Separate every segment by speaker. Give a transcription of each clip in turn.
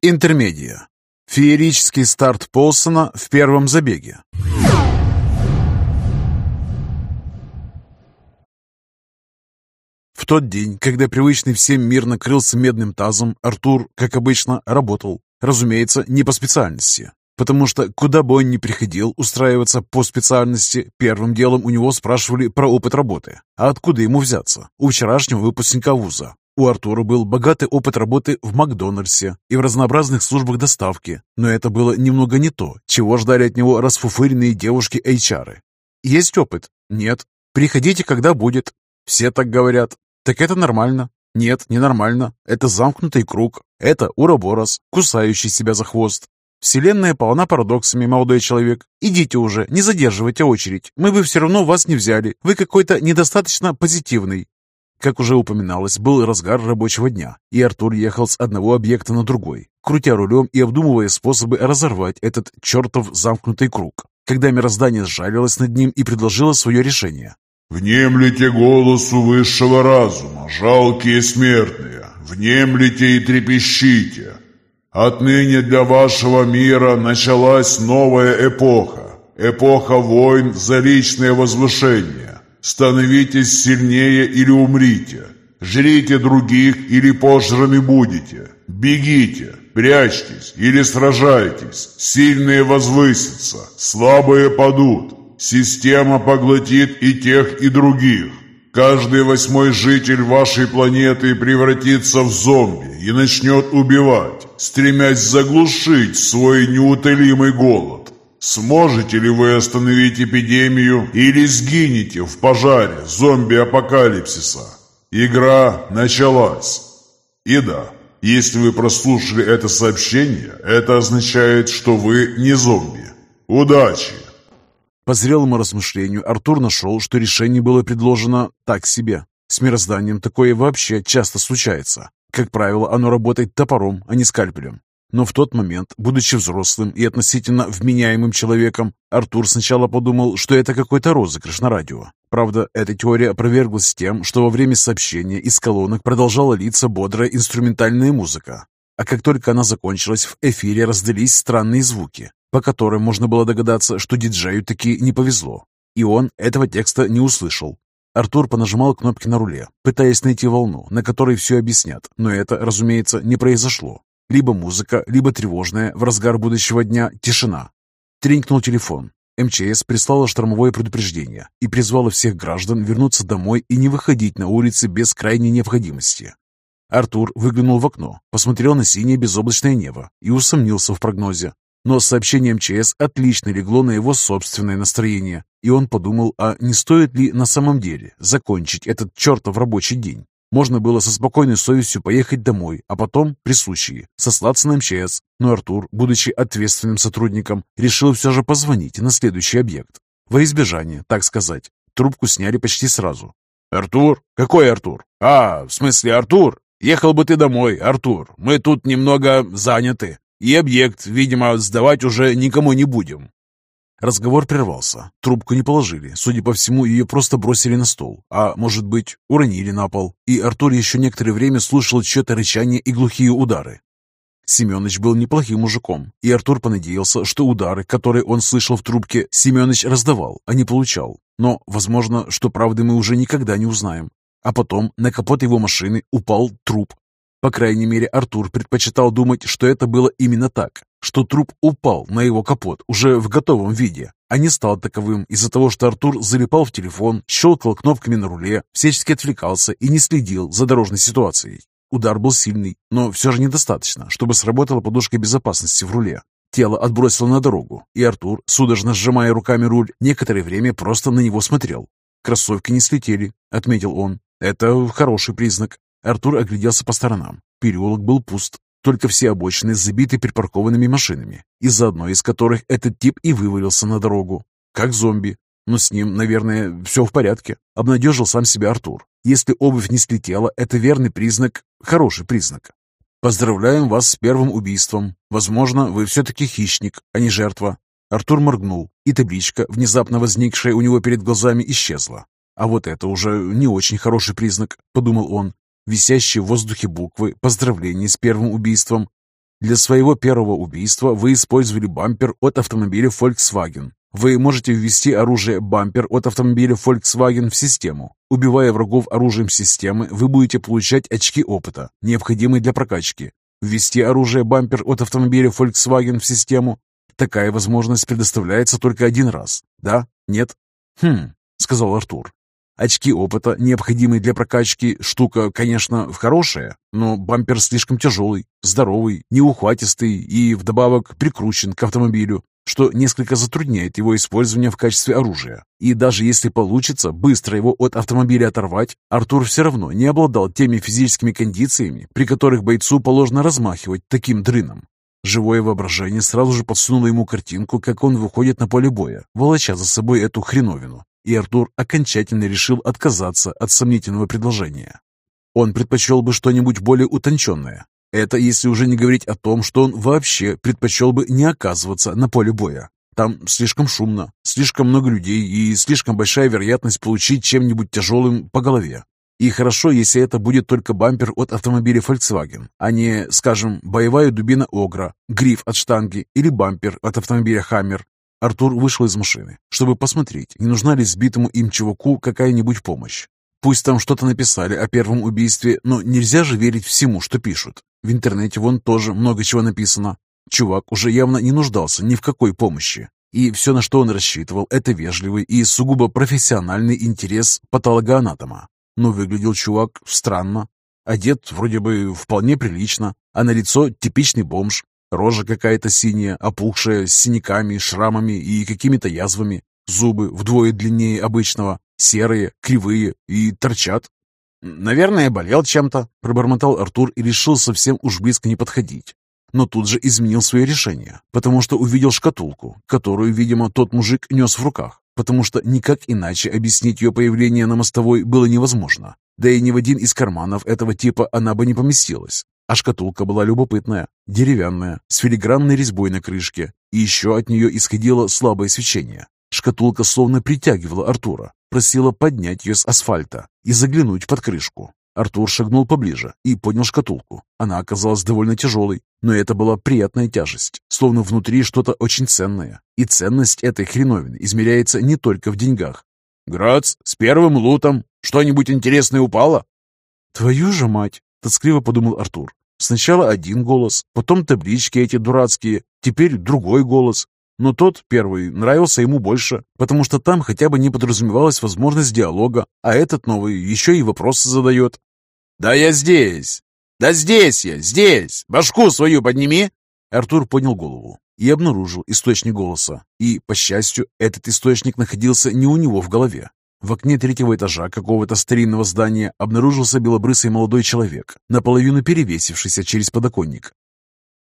Speaker 1: Интермедия. Феерический старт Полсона в первом забеге. В тот день, когда привычный всем мир накрылся медным тазом, Артур, как обычно, работал. Разумеется, не по специальности. Потому что куда бы он ни приходил устраиваться по специальности, первым делом у него спрашивали про опыт работы. А откуда ему взяться? У вчерашнего выпускника вуза. У Артура был богатый опыт работы в Макдональдсе и в разнообразных службах доставки, но это было немного не то, чего ждали от него расфуфыренные девушки HR. Есть опыт? Нет. Приходите, когда будет. Все так говорят. Так это нормально. Нет, ненормально. Это замкнутый круг. Это уроборос, кусающий себя за хвост. Вселенная полна парадоксами, молодой человек. Идите уже, не задерживайте очередь. Мы бы все равно вас не взяли. Вы какой-то недостаточно позитивный. Как уже упоминалось, был разгар рабочего дня, и Артур ехал с одного объекта на другой, крутя рулем и обдумывая способы разорвать этот чертов замкнутый круг, когда мироздание сжалилось над ним и предложило свое решение.
Speaker 2: «Внемлите голосу высшего разума, жалкие смертные, внемлите и трепещите. Отныне для вашего мира началась новая эпоха, эпоха войн за личное возвышение. Становитесь сильнее или умрите, жрите других или пожраны будете, бегите, прячьтесь или сражайтесь, сильные возвысятся, слабые падут, система поглотит и тех, и других. Каждый восьмой житель вашей планеты превратится в зомби и начнет убивать, стремясь заглушить свой неутолимый голод. Сможете ли вы остановить эпидемию или сгинете в пожаре зомби-апокалипсиса? Игра началась. И да, если вы прослушали это сообщение, это означает, что вы не зомби. Удачи!
Speaker 1: По зрелому размышлению Артур нашел, что решение было предложено так себе. С мирозданием такое вообще часто случается. Как правило, оно работает топором, а не скальпелем. Но в тот момент, будучи взрослым и относительно вменяемым человеком, Артур сначала подумал, что это какой-то розыгрыш на радио. Правда, эта теория опроверглась тем, что во время сообщения из колонок продолжала литься бодрая инструментальная музыка. А как только она закончилась, в эфире раздались странные звуки, по которым можно было догадаться, что диджею таки не повезло. И он этого текста не услышал. Артур понажимал кнопки на руле, пытаясь найти волну, на которой все объяснят, но это, разумеется, не произошло. Либо музыка, либо тревожная, в разгар будущего дня, тишина. Тренькнул телефон. МЧС прислала штормовое предупреждение и призвала всех граждан вернуться домой и не выходить на улицы без крайней необходимости. Артур выглянул в окно, посмотрел на синее безоблачное небо и усомнился в прогнозе. Но сообщение МЧС отлично легло на его собственное настроение, и он подумал, а не стоит ли на самом деле закончить этот чертов рабочий день. Можно было со спокойной совестью поехать домой, а потом, при случае, сослаться на МЧС. Но Артур, будучи ответственным сотрудником, решил все же позвонить на следующий объект. Во избежание, так сказать. Трубку сняли почти сразу. «Артур? Какой Артур? А, в смысле Артур? Ехал бы ты домой, Артур. Мы тут немного заняты. И объект, видимо, сдавать уже никому не будем. Разговор прервался. Трубку не положили. Судя по всему, ее просто бросили на стол. А, может быть, уронили на пол. И Артур еще некоторое время слушал чье-то рычание и глухие удары. Семенович был неплохим мужиком, и Артур понадеялся, что удары, которые он слышал в трубке, Семенович раздавал, а не получал. Но, возможно, что правды мы уже никогда не узнаем. А потом на капот его машины упал труп, по крайней мере, Артур предпочитал думать, что это было именно так, что труп упал на его капот уже в готовом виде, а не стал таковым из-за того, что Артур залипал в телефон, щелкал кнопками на руле, всячески отвлекался и не следил за дорожной ситуацией. Удар был сильный, но все же недостаточно, чтобы сработала подушка безопасности в руле. Тело отбросило на дорогу, и Артур, судорожно сжимая руками руль, некоторое время просто на него смотрел. «Кроссовки не слетели», — отметил он. «Это хороший признак. Артур огляделся по сторонам. Переулок был пуст, только все обочины забиты припаркованными машинами, из-за одной из которых этот тип и вывалился на дорогу. Как зомби. Но с ним, наверное, все в порядке. Обнадежил сам себя Артур. Если обувь не слетела, это верный признак, хороший признак. Поздравляем вас с первым убийством. Возможно, вы все-таки хищник, а не жертва. Артур моргнул, и табличка, внезапно возникшая у него перед глазами, исчезла. А вот это уже не очень хороший признак, подумал он. Висящие в воздухе буквы, поздравления с первым убийством. Для своего первого убийства вы использовали бампер от автомобиля Volkswagen. Вы можете ввести оружие бампер от автомобиля Volkswagen в систему. Убивая врагов оружием системы, вы будете получать очки опыта, необходимые для прокачки. Ввести оружие бампер от автомобиля Volkswagen в систему. Такая возможность предоставляется только один раз. Да? Нет? Хм, сказал Артур. Очки опыта, необходимые для прокачки, штука, конечно, хорошая, но бампер слишком тяжелый, здоровый, неухватистый и вдобавок прикручен к автомобилю, что несколько затрудняет его использование в качестве оружия. И даже если получится быстро его от автомобиля оторвать, Артур все равно не обладал теми физическими кондициями, при которых бойцу положено размахивать таким дрыном. Живое воображение сразу же подсунуло ему картинку, как он выходит на поле боя, волоча за собой эту хреновину, и Артур окончательно решил отказаться от сомнительного предложения. Он предпочел бы что-нибудь более утонченное. Это если уже не говорить о том, что он вообще предпочел бы не оказываться на поле боя. Там слишком шумно, слишком много людей и слишком большая вероятность получить чем-нибудь тяжелым по голове. И хорошо, если это будет только бампер от автомобиля Volkswagen, а не, скажем, боевая дубина Огра, гриф от штанги или бампер от автомобиля Хаммер. Артур вышел из машины, чтобы посмотреть, не нужна ли сбитому им чуваку какая-нибудь помощь. Пусть там что-то написали о первом убийстве, но нельзя же верить всему, что пишут. В интернете вон тоже много чего написано. Чувак уже явно не нуждался ни в какой помощи. И все, на что он рассчитывал, это вежливый и сугубо профессиональный интерес патологоанатома. Но выглядел чувак странно. Одет вроде бы вполне прилично, а на лицо типичный бомж, Рожа какая-то синяя, опухшая, с синяками, шрамами и какими-то язвами. Зубы вдвое длиннее обычного, серые, кривые и торчат. «Наверное, болел чем-то», — пробормотал Артур и решил совсем уж близко не подходить. Но тут же изменил свое решение, потому что увидел шкатулку, которую, видимо, тот мужик нес в руках, потому что никак иначе объяснить ее появление на мостовой было невозможно. Да и ни в один из карманов этого типа она бы не поместилась. А шкатулка была любопытная, деревянная, с филигранной резьбой на крышке, и еще от нее исходило слабое свечение. Шкатулка словно притягивала Артура, просила поднять ее с асфальта и заглянуть под крышку. Артур шагнул поближе и поднял шкатулку. Она оказалась довольно тяжелой, но это была приятная тяжесть, словно внутри что-то очень ценное. И ценность этой хреновины измеряется не только в деньгах. «Грац, с первым лутом! Что-нибудь интересное упало?» «Твою же мать!» — тоскливо подумал Артур. Сначала один голос, потом таблички эти дурацкие, теперь другой голос. Но тот, первый, нравился ему больше, потому что там хотя бы не подразумевалась возможность диалога, а этот новый еще и вопросы задает. «Да я здесь! Да здесь я, здесь! Башку свою подними!» Артур поднял голову и обнаружил источник голоса. И, по счастью, этот источник находился не у него в голове, в окне третьего этажа какого-то старинного здания обнаружился белобрысый молодой человек, наполовину перевесившийся через подоконник.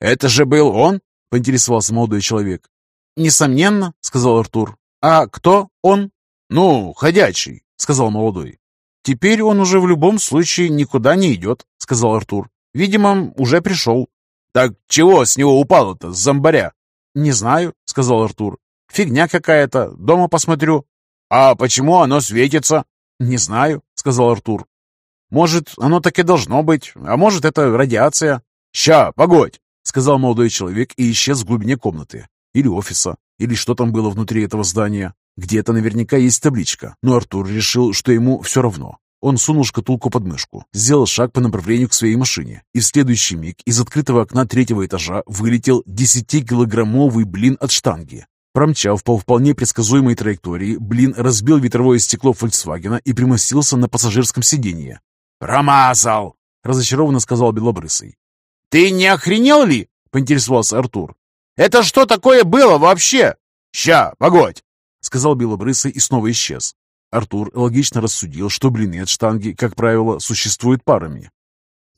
Speaker 1: «Это же был он?» — поинтересовался молодой человек. «Несомненно», — сказал Артур. «А кто он?» «Ну, ходячий», — сказал молодой. «Теперь он уже в любом случае никуда не идет», — сказал Артур. «Видимо, уже пришел». «Так чего с него упало-то, с зомбаря?» «Не знаю», — сказал Артур. «Фигня какая-то. Дома посмотрю». «А почему оно светится?» «Не знаю», — сказал Артур. «Может, оно так и должно быть, а может, это радиация». «Ща, погодь», — сказал молодой человек и исчез в глубине комнаты. Или офиса, или что там было внутри этого здания. Где-то наверняка есть табличка, но Артур решил, что ему все равно. Он сунул шкатулку под мышку, сделал шаг по направлению к своей машине, и в следующий миг из открытого окна третьего этажа вылетел десятикилограммовый блин от штанги. Промчав по вполне предсказуемой траектории, Блин разбил ветровое стекло «Фольксвагена» и примостился на пассажирском сиденье. «Промазал!» — разочарованно сказал Белобрысый. «Ты не охренел ли?» — поинтересовался Артур. «Это что такое было вообще?» «Ща, погодь!» — сказал Белобрысый и снова исчез. Артур логично рассудил, что блины от штанги, как правило, существуют парами,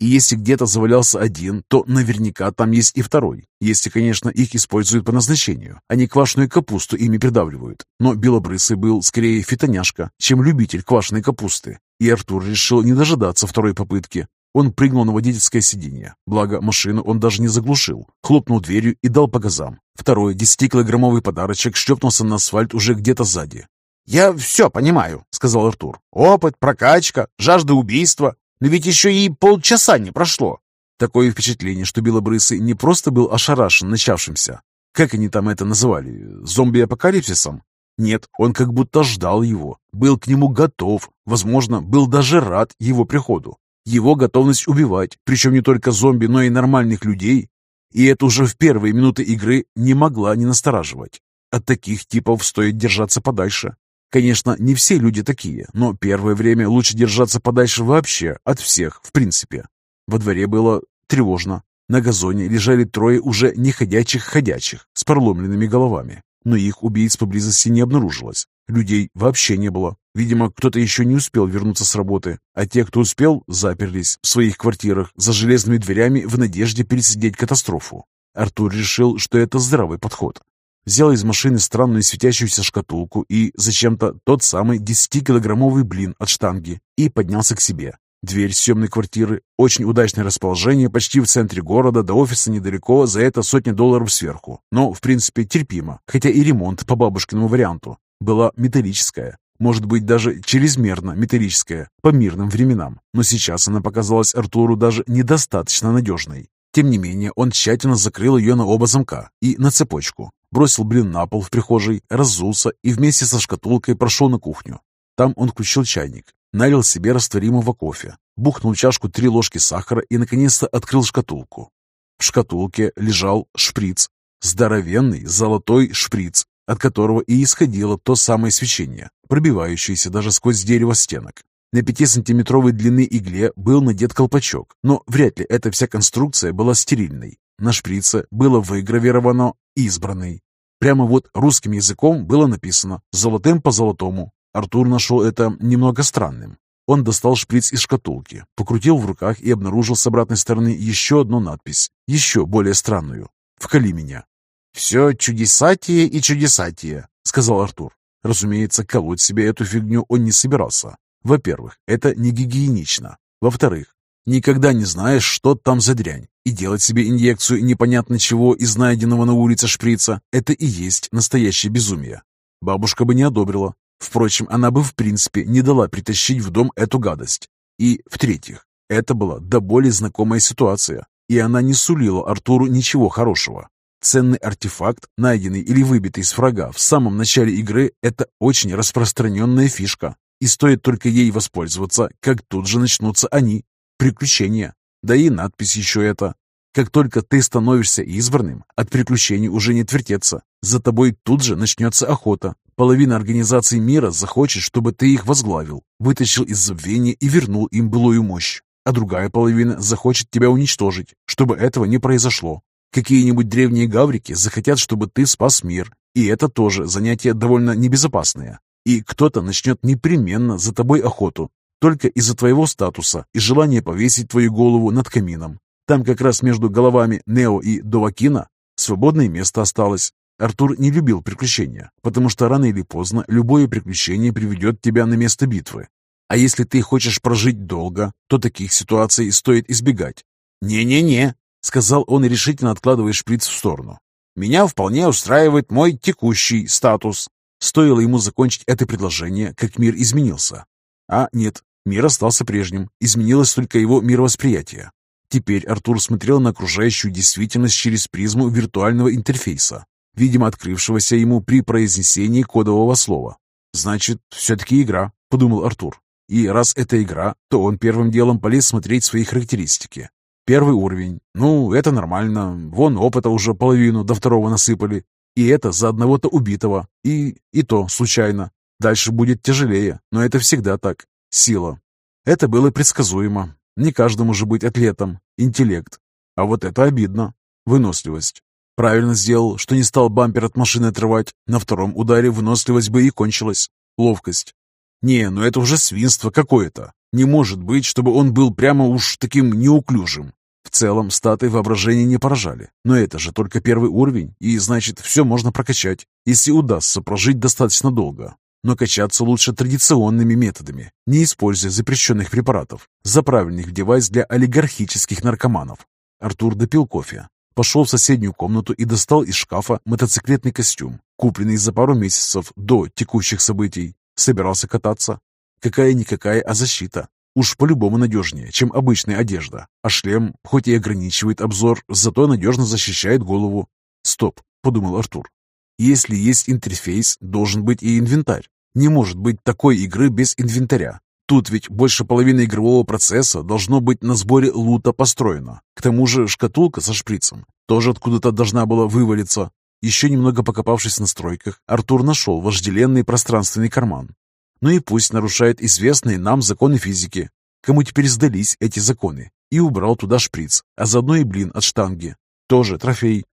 Speaker 1: и если где-то завалялся один, то наверняка там есть и второй. Если, конечно, их используют по назначению, а не квашеную капусту ими придавливают. Но Белобрысый был скорее фитоняшка, чем любитель квашеной капусты. И Артур решил не дожидаться второй попытки. Он прыгнул на водительское сиденье. Благо, машину он даже не заглушил. Хлопнул дверью и дал по газам. Второй десятикилограммовый подарочек шлепнулся на асфальт уже где-то сзади. «Я все понимаю», — сказал Артур. «Опыт, прокачка, жажда убийства. Но ведь еще и полчаса не прошло. Такое впечатление, что Белобрысый не просто был ошарашен начавшимся, как они там это называли, зомби-апокалипсисом? Нет, он как будто ждал его, был к нему готов, возможно, был даже рад его приходу. Его готовность убивать, причем не только зомби, но и нормальных людей, и это уже в первые минуты игры не могла не настораживать. От таких типов стоит держаться подальше. Конечно, не все люди такие, но первое время лучше держаться подальше вообще, от всех, в принципе. Во дворе было тревожно. На газоне лежали трое уже неходячих ходячих с проломленными головами, но их убийц поблизости не обнаружилось. Людей вообще не было. Видимо, кто-то еще не успел вернуться с работы, а те, кто успел, заперлись в своих квартирах за железными дверями в надежде пересидеть катастрофу. Артур решил, что это здравый подход. Взял из машины странную светящуюся шкатулку и зачем-то тот самый 10-килограммовый блин от штанги и поднялся к себе. Дверь съемной квартиры, очень удачное расположение, почти в центре города, до офиса недалеко, за это сотни долларов сверху. Но, в принципе, терпимо, хотя и ремонт по бабушкиному варианту. Была металлическая, может быть, даже чрезмерно металлическая, по мирным временам. Но сейчас она показалась Артуру даже недостаточно надежной. Тем не менее, он тщательно закрыл ее на оба замка и на цепочку, бросил блин на пол в прихожей, разулся и вместе со шкатулкой прошел на кухню. Там он включил чайник, налил себе растворимого кофе, бухнул чашку три ложки сахара и, наконец-то, открыл шкатулку. В шкатулке лежал шприц, здоровенный золотой шприц, от которого и исходило то самое свечение, пробивающееся даже сквозь дерево стенок. На пятисантиметровой длины игле был надет колпачок, но вряд ли эта вся конструкция была стерильной. На шприце было выгравировано «избранный». Прямо вот русским языком было написано «золотым по золотому». Артур нашел это немного странным. Он достал шприц из шкатулки, покрутил в руках и обнаружил с обратной стороны еще одну надпись, еще более странную. «Вкали меня». «Все чудесатие и чудесатие», — сказал Артур. Разумеется, колоть себе эту фигню он не собирался. Во-первых, это не гигиенично. Во-вторых, никогда не знаешь, что там за дрянь. И делать себе инъекцию непонятно чего из найденного на улице шприца – это и есть настоящее безумие. Бабушка бы не одобрила. Впрочем, она бы в принципе не дала притащить в дом эту гадость. И, в-третьих, это была до боли знакомая ситуация, и она не сулила Артуру ничего хорошего. Ценный артефакт, найденный или выбитый с врага в самом начале игры, это очень распространенная фишка. И стоит только ей воспользоваться, как тут же начнутся они, приключения. Да и надпись еще это. Как только ты становишься избранным, от приключений уже не твертеться. За тобой тут же начнется охота. Половина организаций мира захочет, чтобы ты их возглавил, вытащил из забвения и вернул им былую мощь. А другая половина захочет тебя уничтожить, чтобы этого не произошло. Какие-нибудь древние гаврики захотят, чтобы ты спас мир, и это тоже занятие довольно небезопасное и кто-то начнет непременно за тобой охоту, только из-за твоего статуса и желания повесить твою голову над камином. Там как раз между головами Нео и Довакина свободное место осталось. Артур не любил приключения, потому что рано или поздно любое приключение приведет тебя на место битвы. А если ты хочешь прожить долго, то таких ситуаций стоит избегать. «Не-не-не», — сказал он, решительно откладывая шприц в сторону. «Меня вполне устраивает мой текущий статус. Стоило ему закончить это предложение, как мир изменился. А нет, мир остался прежним, изменилось только его мировосприятие. Теперь Артур смотрел на окружающую действительность через призму виртуального интерфейса, видимо, открывшегося ему при произнесении кодового слова. «Значит, все-таки игра», — подумал Артур. И раз это игра, то он первым делом полез смотреть свои характеристики. Первый уровень. Ну, это нормально. Вон опыта уже половину до второго насыпали. И это за одного-то убитого. И, и то случайно. Дальше будет тяжелее, но это всегда так. Сила. Это было предсказуемо. Не каждому же быть атлетом. Интеллект. А вот это обидно. Выносливость. Правильно сделал, что не стал бампер от машины отрывать. На втором ударе выносливость бы и кончилась. Ловкость. Не, ну это уже свинство какое-то. Не может быть, чтобы он был прямо уж таким неуклюжим. В целом, статы воображения не поражали. Но это же только первый уровень, и значит, все можно прокачать, если удастся прожить достаточно долго. Но качаться лучше традиционными методами, не используя запрещенных препаратов, заправленных в девайс для олигархических наркоманов. Артур допил кофе, пошел в соседнюю комнату и достал из шкафа мотоциклетный костюм, купленный за пару месяцев до текущих событий. Собирался кататься. Какая-никакая, а защита. Уж по-любому надежнее, чем обычная одежда. А шлем, хоть и ограничивает обзор, зато надежно защищает голову. «Стоп», — подумал Артур. «Если есть интерфейс, должен быть и инвентарь. Не может быть такой игры без инвентаря. Тут ведь больше половины игрового процесса должно быть на сборе лута построено. К тому же шкатулка со шприцем тоже откуда-то должна была вывалиться. Еще немного покопавшись в настройках, Артур нашел вожделенный пространственный карман. Ну и пусть нарушает известные нам законы физики. Кому теперь сдались эти законы? И убрал туда шприц, а заодно и блин от штанги. Тоже трофей.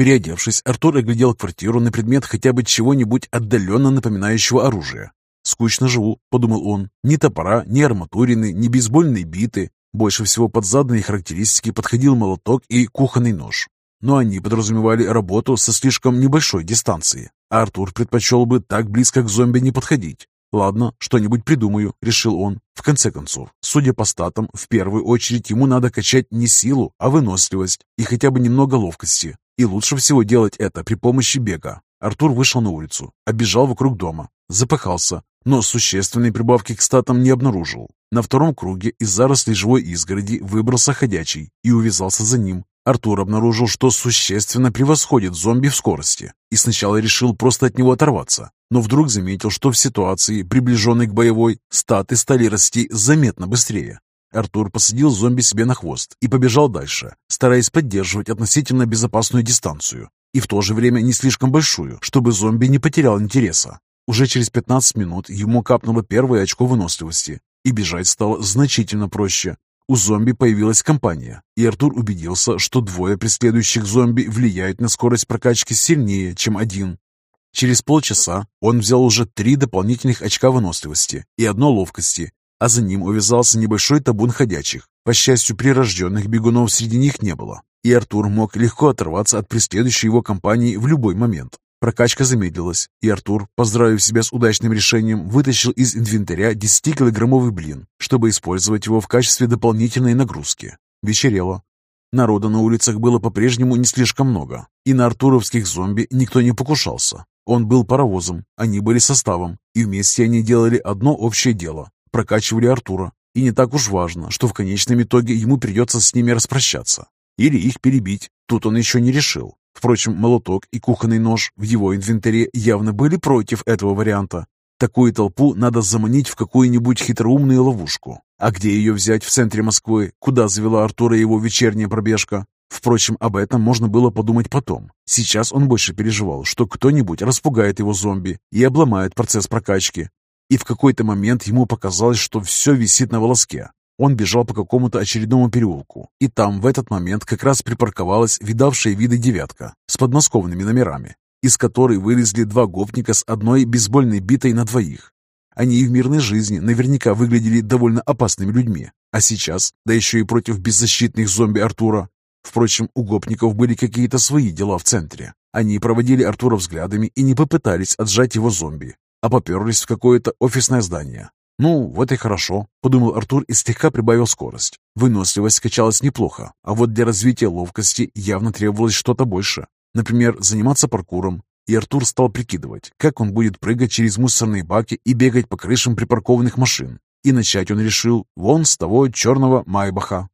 Speaker 1: Переодевшись, Артур оглядел квартиру на предмет хотя бы чего-нибудь отдаленно напоминающего оружие. «Скучно живу», — подумал он. «Ни топора, ни арматурины, ни бейсбольные биты. Больше всего под заданные характеристики подходил молоток и кухонный нож. Но они подразумевали работу со слишком небольшой дистанции, а Артур предпочел бы так близко к зомби не подходить. «Ладно, что-нибудь придумаю», — решил он. В конце концов, судя по статам, в первую очередь ему надо качать не силу, а выносливость и хотя бы немного ловкости. И лучше всего делать это при помощи бега. Артур вышел на улицу, обежал вокруг дома, запахался, но существенной прибавки к статам не обнаружил. На втором круге из зарослей живой изгороди выбрался ходячий и увязался за ним. Артур обнаружил, что существенно превосходит зомби в скорости, и сначала решил просто от него оторваться, но вдруг заметил, что в ситуации, приближенной к боевой, статы стали расти заметно быстрее. Артур посадил зомби себе на хвост и побежал дальше, стараясь поддерживать относительно безопасную дистанцию и в то же время не слишком большую, чтобы зомби не потерял интереса. Уже через 15 минут ему капнуло первое очко выносливости, и бежать стало значительно проще. У зомби появилась компания, и Артур убедился, что двое преследующих зомби влияют на скорость прокачки сильнее, чем один. Через полчаса он взял уже три дополнительных очка выносливости и одно ловкости, а за ним увязался небольшой табун ходячих. По счастью, прирожденных бегунов среди них не было, и Артур мог легко оторваться от преследующей его компании в любой момент. Прокачка замедлилась, и Артур, поздравив себя с удачным решением, вытащил из инвентаря 10-килограммовый блин, чтобы использовать его в качестве дополнительной нагрузки. Вечерело. Народа на улицах было по-прежнему не слишком много, и на артуровских зомби никто не покушался. Он был паровозом, они были составом, и вместе они делали одно общее дело – прокачивали Артура. И не так уж важно, что в конечном итоге ему придется с ними распрощаться. Или их перебить, тут он еще не решил. Впрочем, молоток и кухонный нож в его инвентаре явно были против этого варианта. Такую толпу надо заманить в какую-нибудь хитроумную ловушку. А где ее взять в центре Москвы, куда завела Артура его вечерняя пробежка? Впрочем, об этом можно было подумать потом. Сейчас он больше переживал, что кто-нибудь распугает его зомби и обломает процесс прокачки. И в какой-то момент ему показалось, что все висит на волоске. Он бежал по какому-то очередному переулку, и там в этот момент как раз припарковалась видавшая виды девятка с подмосковными номерами, из которой вылезли два гопника с одной бейсбольной битой на двоих. Они и в мирной жизни наверняка выглядели довольно опасными людьми, а сейчас, да еще и против беззащитных зомби Артура. Впрочем, у гопников были какие-то свои дела в центре. Они проводили Артура взглядами и не попытались отжать его зомби, а поперлись в какое-то офисное здание, «Ну, вот и хорошо», — подумал Артур и слегка прибавил скорость. Выносливость скачалась неплохо, а вот для развития ловкости явно требовалось что-то больше. Например, заниматься паркуром. И Артур стал прикидывать, как он будет прыгать через мусорные баки и бегать по крышам припаркованных машин. И начать он решил вон с того черного Майбаха.